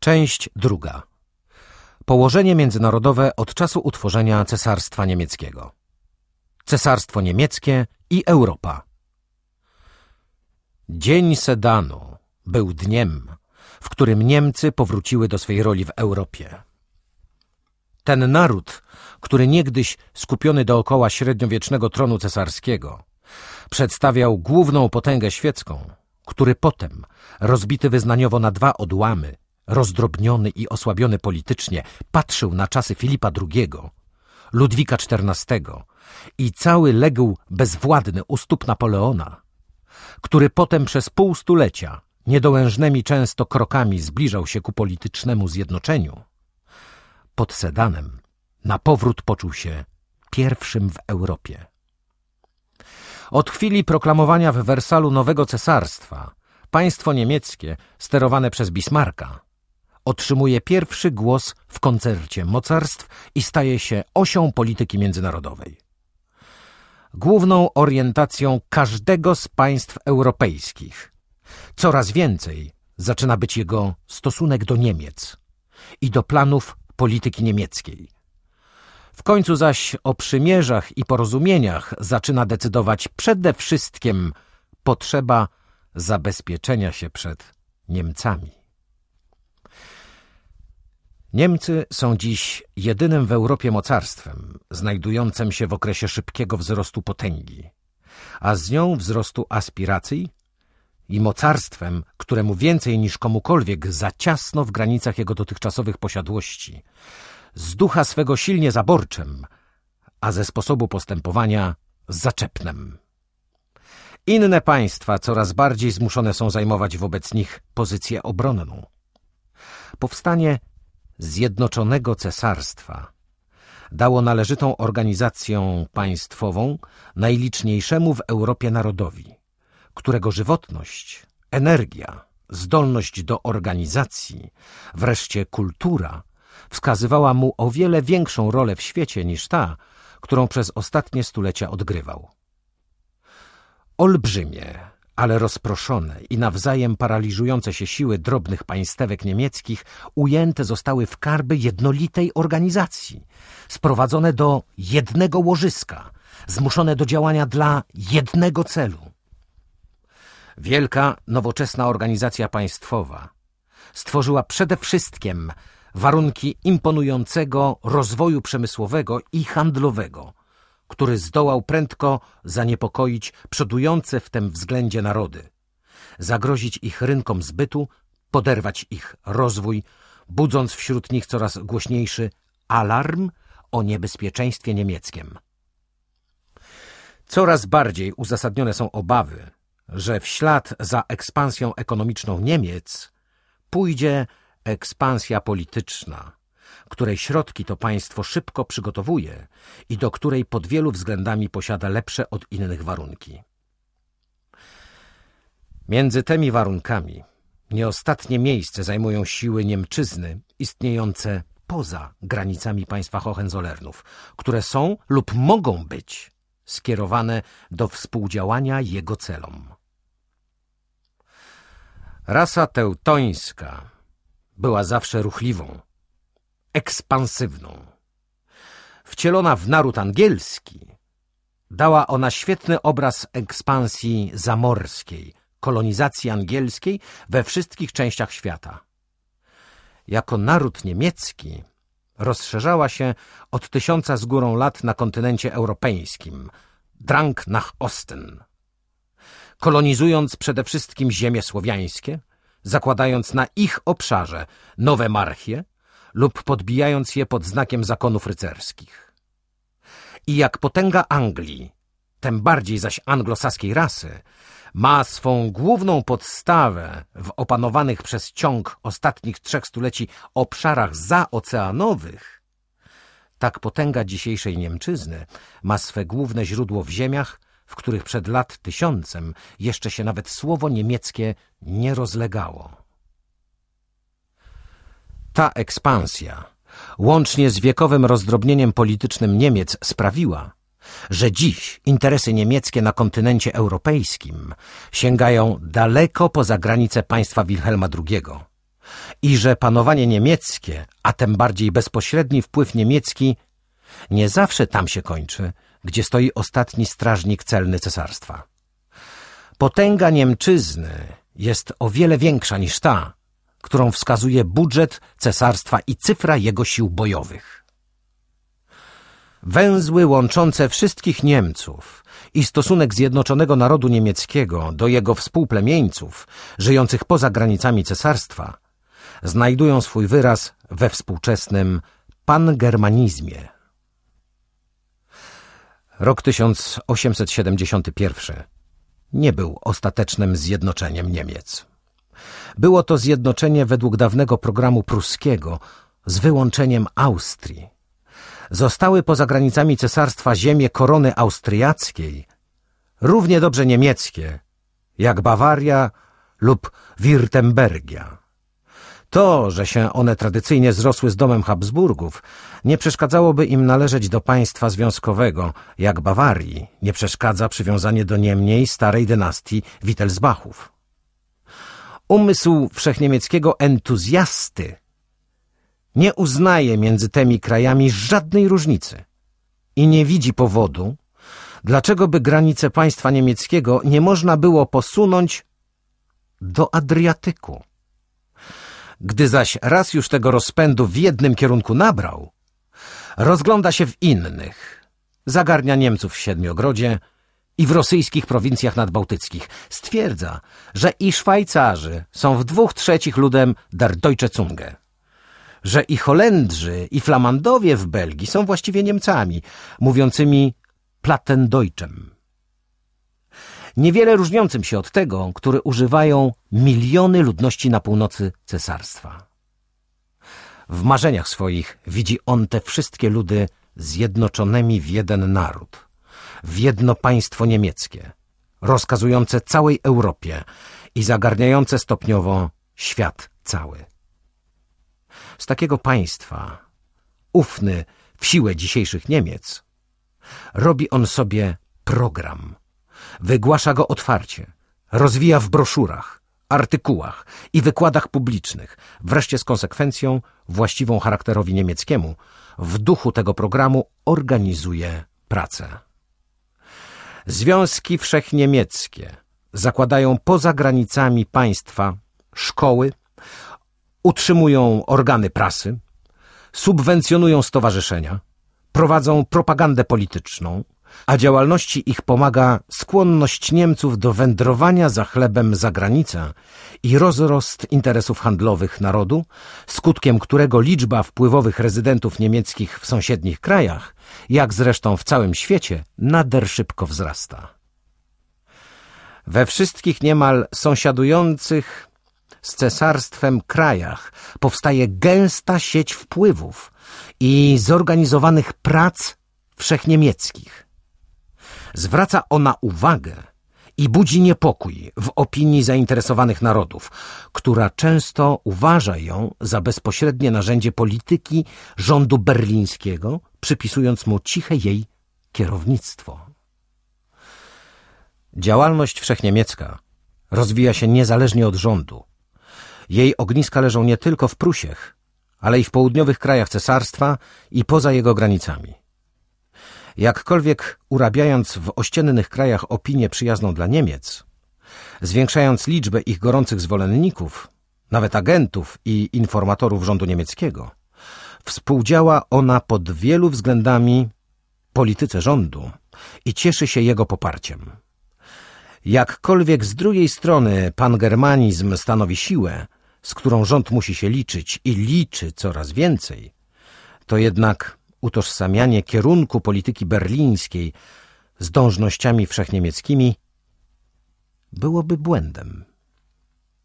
Część druga. Położenie międzynarodowe od czasu utworzenia Cesarstwa Niemieckiego. Cesarstwo Niemieckie i Europa. Dzień Sedanu był dniem, w którym Niemcy powróciły do swej roli w Europie. Ten naród, który niegdyś skupiony dookoła średniowiecznego tronu cesarskiego, przedstawiał główną potęgę świecką, który potem, rozbity wyznaniowo na dwa odłamy, rozdrobniony i osłabiony politycznie, patrzył na czasy Filipa II, Ludwika XIV i cały legł bezwładny u stóp Napoleona, który potem przez pół stulecia niedołężnymi często krokami zbliżał się ku politycznemu zjednoczeniu, pod Sedanem na powrót poczuł się pierwszym w Europie. Od chwili proklamowania w Wersalu nowego cesarstwa państwo niemieckie, sterowane przez Bismarcka, otrzymuje pierwszy głos w koncercie mocarstw i staje się osią polityki międzynarodowej. Główną orientacją każdego z państw europejskich coraz więcej zaczyna być jego stosunek do Niemiec i do planów polityki niemieckiej. W końcu zaś o przymierzach i porozumieniach zaczyna decydować przede wszystkim potrzeba zabezpieczenia się przed Niemcami. Niemcy są dziś jedynym w Europie mocarstwem znajdującym się w okresie szybkiego wzrostu potęgi, a z nią wzrostu aspiracji i mocarstwem, któremu więcej niż komukolwiek za ciasno w granicach jego dotychczasowych posiadłości, z ducha swego silnie zaborczym, a ze sposobu postępowania zaczepnem. Inne państwa coraz bardziej zmuszone są zajmować wobec nich pozycję obronną. Powstanie Zjednoczonego Cesarstwa dało należytą organizację państwową najliczniejszemu w Europie narodowi, którego żywotność, energia, zdolność do organizacji, wreszcie kultura wskazywała mu o wiele większą rolę w świecie niż ta, którą przez ostatnie stulecia odgrywał. Olbrzymie, ale rozproszone i nawzajem paraliżujące się siły drobnych państewek niemieckich ujęte zostały w karby jednolitej organizacji, sprowadzone do jednego łożyska, zmuszone do działania dla jednego celu. Wielka, nowoczesna organizacja państwowa stworzyła przede wszystkim warunki imponującego rozwoju przemysłowego i handlowego, który zdołał prędko zaniepokoić przodujące w tym względzie narody, zagrozić ich rynkom zbytu, poderwać ich rozwój, budząc wśród nich coraz głośniejszy alarm o niebezpieczeństwie niemieckim. Coraz bardziej uzasadnione są obawy, że w ślad za ekspansją ekonomiczną Niemiec pójdzie ekspansja polityczna, której środki to państwo szybko przygotowuje i do której pod wielu względami posiada lepsze od innych warunki. Między tymi warunkami nieostatnie miejsce zajmują siły Niemczyzny istniejące poza granicami państwa Hohenzollernów, które są lub mogą być skierowane do współdziałania jego celom. Rasa teutońska była zawsze ruchliwą, ekspansywną. Wcielona w naród angielski, dała ona świetny obraz ekspansji zamorskiej, kolonizacji angielskiej we wszystkich częściach świata. Jako naród niemiecki rozszerzała się od tysiąca z górą lat na kontynencie europejskim, drang nach Osten, kolonizując przede wszystkim ziemie słowiańskie, zakładając na ich obszarze nowe marchie lub podbijając je pod znakiem zakonów rycerskich. I jak potęga Anglii, tym bardziej zaś anglosaskiej rasy, ma swą główną podstawę w opanowanych przez ciąg ostatnich trzech stuleci obszarach zaoceanowych, tak potęga dzisiejszej Niemczyzny ma swe główne źródło w ziemiach, w których przed lat tysiącem jeszcze się nawet słowo niemieckie nie rozlegało. Ta ekspansja, łącznie z wiekowym rozdrobnieniem politycznym Niemiec, sprawiła, że dziś interesy niemieckie na kontynencie europejskim sięgają daleko poza granice państwa Wilhelma II, i że panowanie niemieckie, a tym bardziej bezpośredni wpływ niemiecki, nie zawsze tam się kończy, gdzie stoi ostatni strażnik celny cesarstwa. Potęga Niemczyzny jest o wiele większa niż ta, którą wskazuje budżet cesarstwa i cyfra jego sił bojowych. Węzły łączące wszystkich Niemców i stosunek zjednoczonego narodu niemieckiego do jego współplemieńców żyjących poza granicami cesarstwa znajdują swój wyraz we współczesnym pangermanizmie. Rok 1871 nie był ostatecznym zjednoczeniem Niemiec. Było to zjednoczenie według dawnego programu pruskiego z wyłączeniem Austrii. Zostały poza granicami cesarstwa ziemie korony austriackiej, równie dobrze niemieckie, jak Bawaria lub Wirtembergia. To, że się one tradycyjnie zrosły z domem Habsburgów, nie przeszkadzałoby im należeć do państwa związkowego, jak Bawarii nie przeszkadza przywiązanie do niemniej starej dynastii Wittelsbachów. Umysł wszechniemieckiego entuzjasty nie uznaje między tymi krajami żadnej różnicy i nie widzi powodu, dlaczego by granice państwa niemieckiego nie można było posunąć do Adriatyku. Gdy zaś raz już tego rozpędu w jednym kierunku nabrał, rozgląda się w innych, zagarnia Niemców w Siedmiogrodzie i w rosyjskich prowincjach nadbałtyckich. Stwierdza, że i Szwajcarzy są w dwóch trzecich ludem der Deutsche Zunge, że i Holendrzy i Flamandowie w Belgii są właściwie Niemcami, mówiącymi Plattendeutschem niewiele różniącym się od tego, który używają miliony ludności na północy cesarstwa. W marzeniach swoich widzi on te wszystkie ludy zjednoczonymi w jeden naród, w jedno państwo niemieckie, rozkazujące całej Europie i zagarniające stopniowo świat cały. Z takiego państwa, ufny w siłę dzisiejszych Niemiec, robi on sobie program – Wygłasza go otwarcie, rozwija w broszurach, artykułach i wykładach publicznych, wreszcie z konsekwencją właściwą charakterowi niemieckiemu, w duchu tego programu organizuje pracę. Związki wszechniemieckie zakładają poza granicami państwa szkoły, utrzymują organy prasy, subwencjonują stowarzyszenia, prowadzą propagandę polityczną, a działalności ich pomaga skłonność Niemców do wędrowania za chlebem za granicę i rozrost interesów handlowych narodu, skutkiem którego liczba wpływowych rezydentów niemieckich w sąsiednich krajach, jak zresztą w całym świecie, nader szybko wzrasta. We wszystkich niemal sąsiadujących z cesarstwem krajach powstaje gęsta sieć wpływów i zorganizowanych prac wszechniemieckich – Zwraca ona uwagę i budzi niepokój w opinii zainteresowanych narodów, która często uważa ją za bezpośrednie narzędzie polityki rządu berlińskiego, przypisując mu ciche jej kierownictwo. Działalność wszechniemiecka rozwija się niezależnie od rządu. Jej ogniska leżą nie tylko w Prusiech, ale i w południowych krajach cesarstwa i poza jego granicami. Jakkolwiek urabiając w ościennych krajach opinię przyjazną dla Niemiec, zwiększając liczbę ich gorących zwolenników, nawet agentów i informatorów rządu niemieckiego, współdziała ona pod wielu względami polityce rządu i cieszy się jego poparciem. Jakkolwiek z drugiej strony pangermanizm stanowi siłę, z którą rząd musi się liczyć i liczy coraz więcej, to jednak utożsamianie kierunku polityki berlińskiej z dążnościami wszechniemieckimi byłoby błędem.